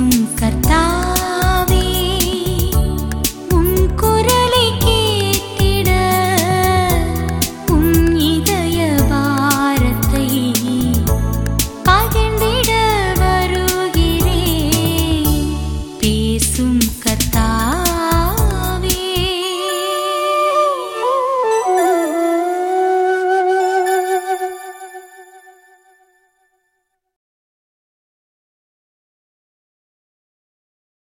un cartel.